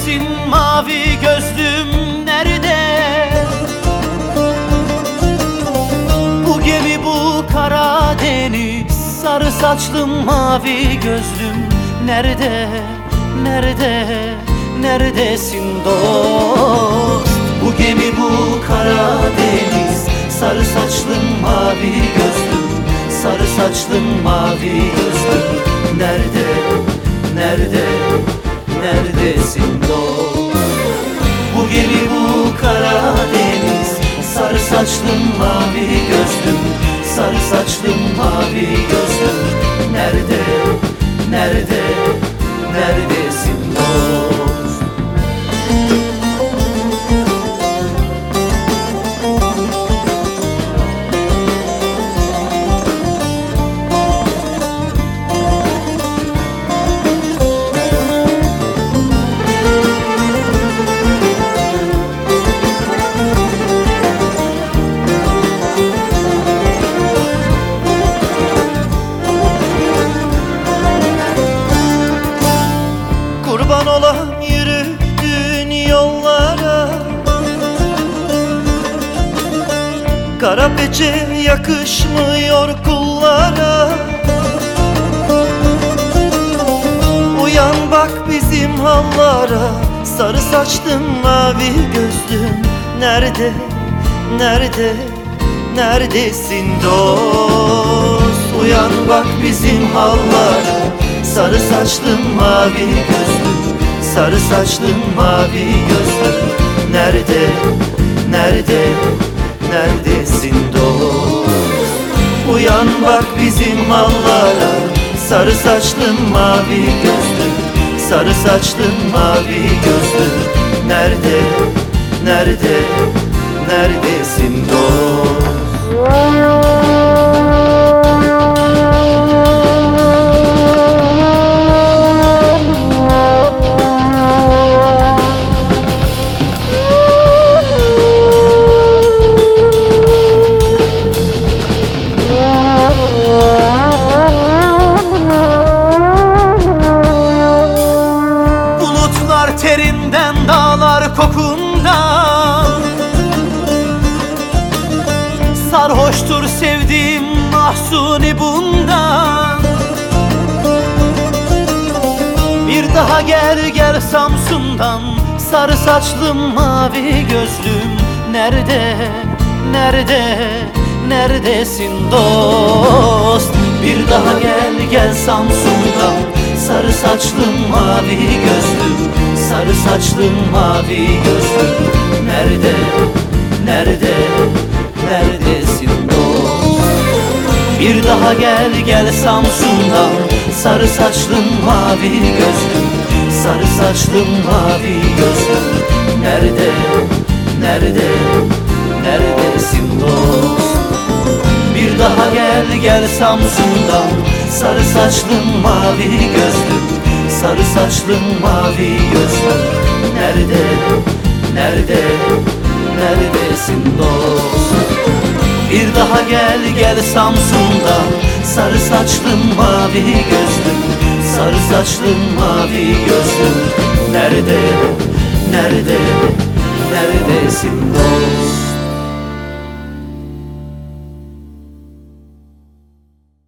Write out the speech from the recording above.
Neredesin? Mavi gözlüm nerede? Bu gemi bu Karadeniz. Sarı saçlım mavi gözlüm Nerede, nerede, neredesin dost? Bu gemi bu Karadeniz. Sarı saçlım mavi gözlüm. Sarı saçlım mavi gözlüm. Nerede, nerede, neredesin dost Bu gemi bu Karadeniz Sarı saçlım mavi gözlüm Sarı saçlım mavi gözlüm Kara peçe yakışmıyor kullara. Uyan bak bizim hallara. Sarı saçlım mavi gözlüm. Nerede, nerede, neredesin dost? Uyan bak bizim hallara. Sarı saçlım mavi gözlüm. Sarı saçlım mavi gözlüm. Nerede, nerede, neredesin dost? Uyan bak bizim mallara Sarı saçlım mavi gözlüm Sarı saçlım mavi gözlüm Nerede, nerede, neredesin dost Sarhoştur sevdiğim mahsuni bundan. Bir daha gel gel Samsun'dan. Sarı saçlım mavi gözlüm Nerede, nerede, neredesin dost? Bir daha gel gel Samsun'dan. Sarı saçlım mavi gözlüm. Sarı saçlım mavi gözlüm Nerede, nerede, bir daha gel gel Samsun'dan. Sarı saçlım mavi gözlüm. Sarı saçlım mavi gözlüm. Nerede, nerede, neredesin dost? Bir daha gel gel Samsun'dan. Sarı saçlım mavi gözlüm. Sarı saçlım mavi gözlüm. Nerede, nerede, neredesin dost bir daha gel gel Samsun'dan Sarı saçlım mavi gözlüm. Sarı saçlım mavi gözlüm. Nerede, nerede, neredesin dost